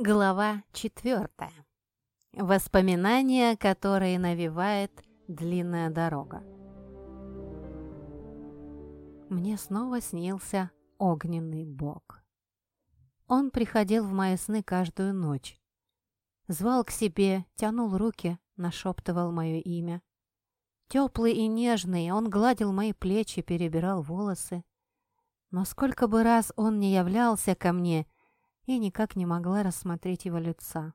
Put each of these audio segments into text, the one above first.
Глава четвертая. Воспоминания, которые навевает длинная дорога. Мне снова снился огненный бог. Он приходил в мои сны каждую ночь. Звал к себе, тянул руки, нашептывал мое имя. Теплый и нежный, он гладил мои плечи, перебирал волосы. Но сколько бы раз он не являлся ко мне — я никак не могла рассмотреть его лица.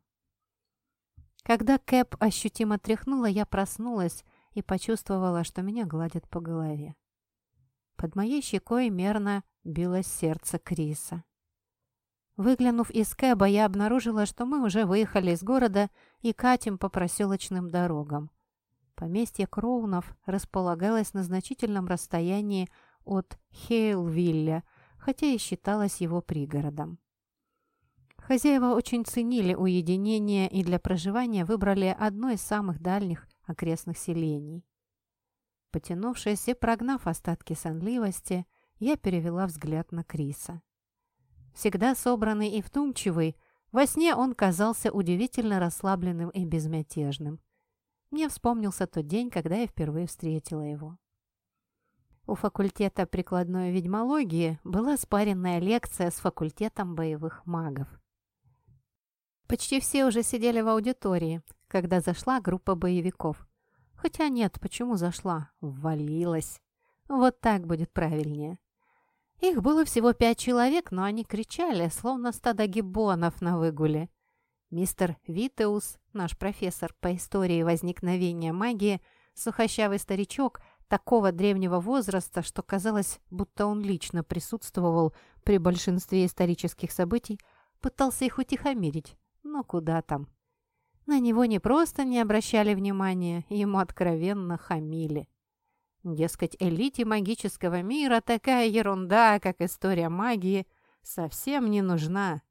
Когда Кэп ощутимо тряхнула, я проснулась и почувствовала, что меня гладят по голове. Под моей щекой мерно билось сердце Криса. Выглянув из Кэба, я обнаружила, что мы уже выехали из города и катим по проселочным дорогам. Поместье Кроунов располагалось на значительном расстоянии от Хейлвилля, хотя и считалось его пригородом. Хозяева очень ценили уединение и для проживания выбрали одно из самых дальних окрестных селений. Потянувшись и прогнав остатки сонливости, я перевела взгляд на Криса. Всегда собранный и вдумчивый, во сне он казался удивительно расслабленным и безмятежным. Мне вспомнился тот день, когда я впервые встретила его. У факультета прикладной ведьмологии была спаренная лекция с факультетом боевых магов. Почти все уже сидели в аудитории, когда зашла группа боевиков. Хотя нет, почему зашла? Ввалилась. Вот так будет правильнее. Их было всего пять человек, но они кричали, словно стадо гиббонов на выгуле. Мистер Витеус, наш профессор по истории возникновения магии, сухощавый старичок такого древнего возраста, что казалось, будто он лично присутствовал при большинстве исторических событий, пытался их утихомирить. Но куда там? На него не просто не обращали внимания, ему откровенно хамили. Дескать, элите магического мира такая ерунда, как история магии, совсем не нужна.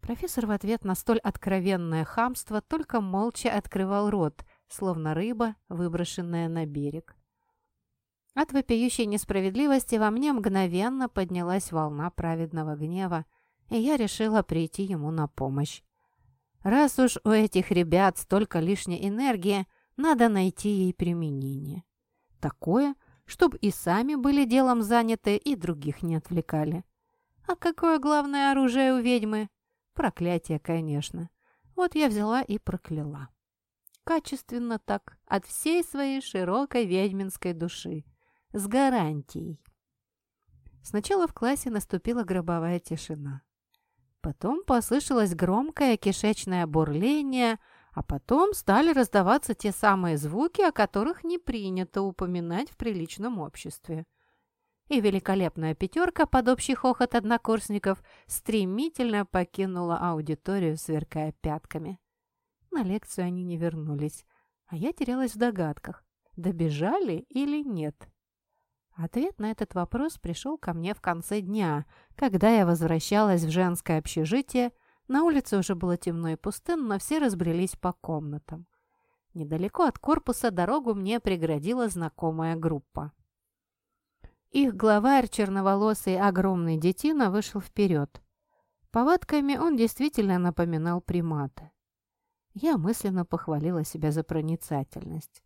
Профессор в ответ на столь откровенное хамство только молча открывал рот, словно рыба, выброшенная на берег. От вопиющей несправедливости во мне мгновенно поднялась волна праведного гнева, и я решила прийти ему на помощь. Раз уж у этих ребят столько лишней энергии, надо найти ей применение. Такое, чтобы и сами были делом заняты, и других не отвлекали. А какое главное оружие у ведьмы? Проклятие, конечно. Вот я взяла и прокляла. Качественно так, от всей своей широкой ведьминской души. С гарантией. Сначала в классе наступила гробовая тишина. Потом послышалось громкое кишечное бурление, а потом стали раздаваться те самые звуки, о которых не принято упоминать в приличном обществе. И великолепная пятерка под общий хохот однокурсников стремительно покинула аудиторию, сверкая пятками. На лекцию они не вернулись, а я терялась в догадках, добежали или нет. Ответ на этот вопрос пришел ко мне в конце дня, когда я возвращалась в женское общежитие. На улице уже было темно и пустынно, но все разбрелись по комнатам. Недалеко от корпуса дорогу мне преградила знакомая группа. Их главарь, черноволосый огромный детина, вышел вперед. Повадками он действительно напоминал примата. Я мысленно похвалила себя за проницательность.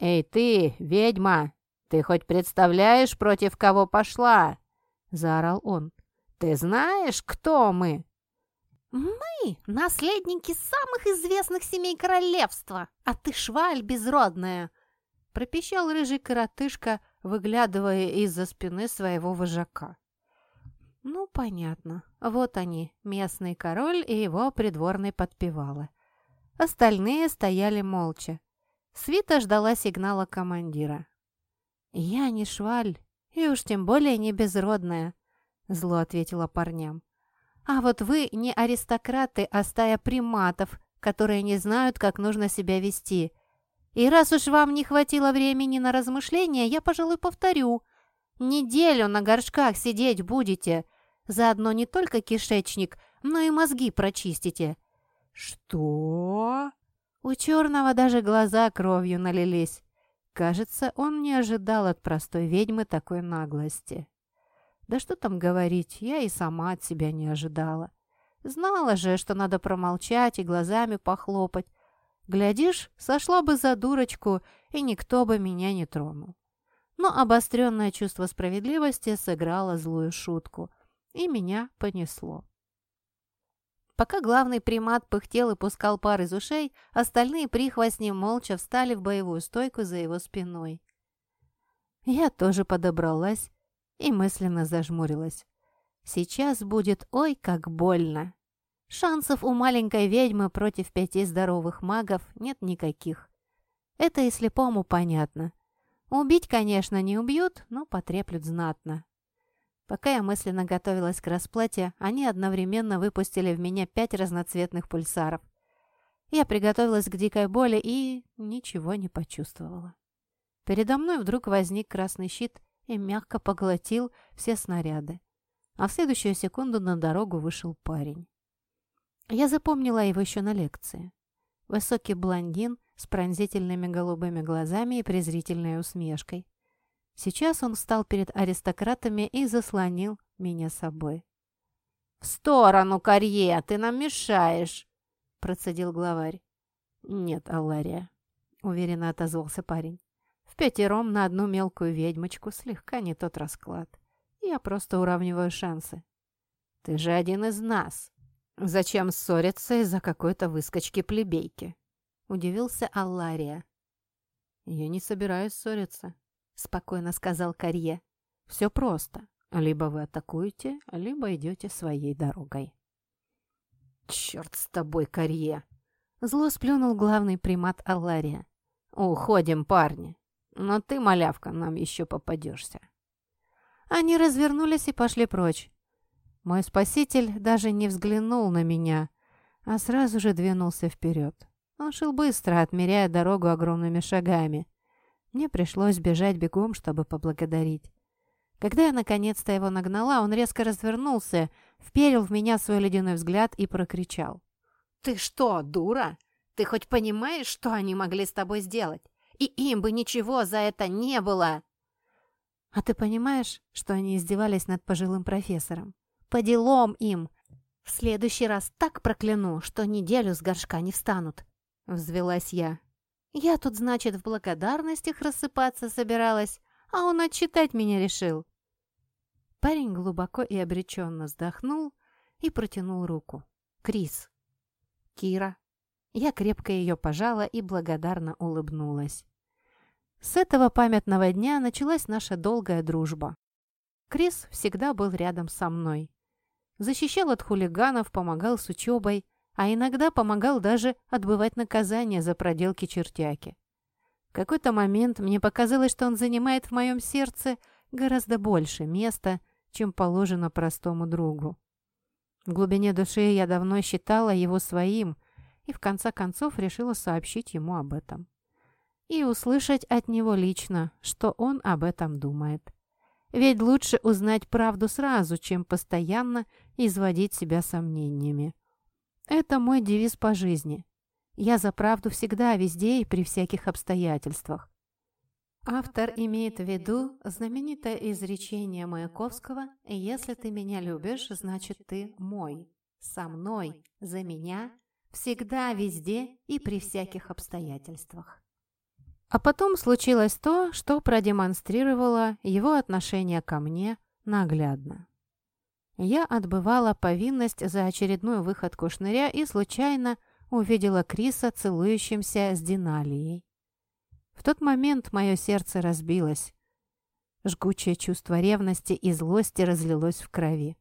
«Эй ты, ведьма!» «Ты хоть представляешь, против кого пошла?» — заорал он. «Ты знаешь, кто мы?» «Мы — наследники самых известных семей королевства, а ты шваль безродная!» — пропищал рыжий коротышка, выглядывая из-за спины своего вожака. «Ну, понятно. Вот они, местный король и его придворный подпевала. Остальные стояли молча. Свита ждала сигнала командира. «Я не шваль, и уж тем более не безродная», — зло ответила парням. «А вот вы не аристократы, а стая приматов, которые не знают, как нужно себя вести. И раз уж вам не хватило времени на размышления, я, пожалуй, повторю. Неделю на горшках сидеть будете. Заодно не только кишечник, но и мозги прочистите». «Что?» У черного даже глаза кровью налились. Кажется, он не ожидал от простой ведьмы такой наглости. Да что там говорить, я и сама от себя не ожидала. Знала же, что надо промолчать и глазами похлопать. Глядишь, сошла бы за дурочку, и никто бы меня не тронул. Но обостренное чувство справедливости сыграло злую шутку, и меня понесло. Пока главный примат пыхтел и пускал пар из ушей, остальные прихвостни молча встали в боевую стойку за его спиной. Я тоже подобралась и мысленно зажмурилась. Сейчас будет ой как больно. Шансов у маленькой ведьмы против пяти здоровых магов нет никаких. Это и слепому понятно. Убить, конечно, не убьют, но потреплют знатно. Пока я мысленно готовилась к расплате, они одновременно выпустили в меня пять разноцветных пульсаров. Я приготовилась к дикой боли и ничего не почувствовала. Передо мной вдруг возник красный щит и мягко поглотил все снаряды. А в следующую секунду на дорогу вышел парень. Я запомнила его еще на лекции. Высокий блондин с пронзительными голубыми глазами и презрительной усмешкой. Сейчас он встал перед аристократами и заслонил меня собой. «В сторону, Карье, ты нам мешаешь!» – процедил главарь. «Нет, Аллария», – уверенно отозвался парень. «В пятером на одну мелкую ведьмочку слегка не тот расклад. Я просто уравниваю шансы. Ты же один из нас. Зачем ссориться из-за какой-то выскочки-плебейки?» – удивился Аллария. «Я не собираюсь ссориться», — спокойно сказал Карье. «Все просто. Либо вы атакуете, либо идете своей дорогой». «Черт с тобой, Карье!» Зло сплюнул главный примат Аллария. «Уходим, парни. Но ты, малявка, нам еще попадешься». Они развернулись и пошли прочь. Мой спаситель даже не взглянул на меня, а сразу же двинулся вперед. Он шел быстро, отмеряя дорогу огромными шагами. Мне пришлось бежать бегом, чтобы поблагодарить. Когда я наконец-то его нагнала, он резко развернулся, вперил в меня свой ледяной взгляд и прокричал. «Ты что, дура? Ты хоть понимаешь, что они могли с тобой сделать? И им бы ничего за это не было!» «А ты понимаешь, что они издевались над пожилым профессором? По делам им! В следующий раз так прокляну, что неделю с горшка не встанут!» Взвелась я. Я тут, значит, в благодарностях рассыпаться собиралась, а он отчитать меня решил. Парень глубоко и обреченно вздохнул и протянул руку. Крис. Кира. Я крепко ее пожала и благодарно улыбнулась. С этого памятного дня началась наша долгая дружба. Крис всегда был рядом со мной. Защищал от хулиганов, помогал с учебой, а иногда помогал даже отбывать наказание за проделки чертяки. В какой-то момент мне показалось, что он занимает в моем сердце гораздо больше места, чем положено простому другу. В глубине души я давно считала его своим и в конце концов решила сообщить ему об этом. И услышать от него лично, что он об этом думает. Ведь лучше узнать правду сразу, чем постоянно изводить себя сомнениями. Это мой девиз по жизни. Я за правду всегда, везде и при всяких обстоятельствах. Автор имеет в виду знаменитое изречение Маяковского «Если ты меня любишь, значит ты мой, со мной, за меня, всегда, везде и при всяких обстоятельствах». А потом случилось то, что продемонстрировало его отношение ко мне наглядно. Я отбывала повинность за очередную выходку шныря и случайно увидела Криса целующимся с Диналией. В тот момент мое сердце разбилось. Жгучее чувство ревности и злости разлилось в крови.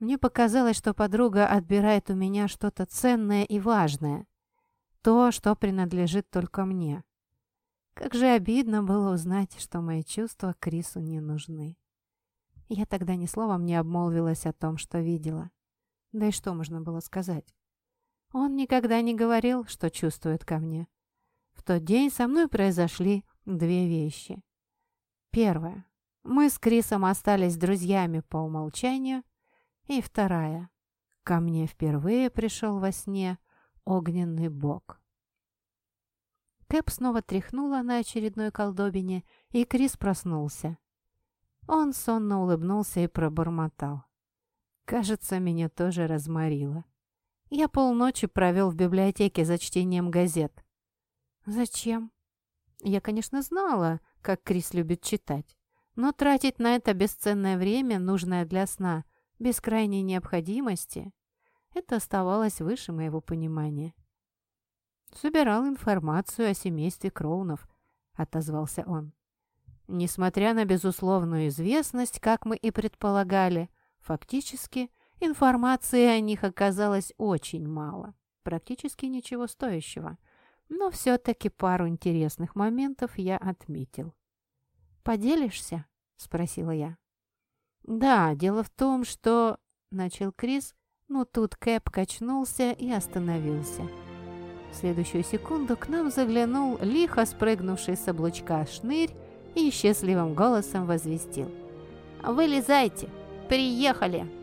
Мне показалось, что подруга отбирает у меня что-то ценное и важное. То, что принадлежит только мне. Как же обидно было узнать, что мои чувства Крису не нужны. Я тогда ни словом не обмолвилась о том, что видела. Да и что можно было сказать? Он никогда не говорил, что чувствует ко мне. В тот день со мной произошли две вещи. Первая. Мы с Крисом остались друзьями по умолчанию. И вторая. Ко мне впервые пришел во сне огненный бог. Кэп снова тряхнула на очередной колдобине, и Крис проснулся. Он сонно улыбнулся и пробормотал. Кажется, меня тоже разморило. Я полночи провел в библиотеке за чтением газет. Зачем? Я, конечно, знала, как Крис любит читать, но тратить на это бесценное время, нужное для сна, без крайней необходимости, это оставалось выше моего понимания. «Собирал информацию о семействе Кроунов», — отозвался он. Несмотря на безусловную известность, как мы и предполагали, фактически информации о них оказалось очень мало, практически ничего стоящего. Но все-таки пару интересных моментов я отметил. «Поделишься?» — спросила я. «Да, дело в том, что...» — начал Крис, но тут Кэп качнулся и остановился. В следующую секунду к нам заглянул лихо спрыгнувший с облучка шнырь и счастливым голосом возвестил. «Вылезайте! Приехали!»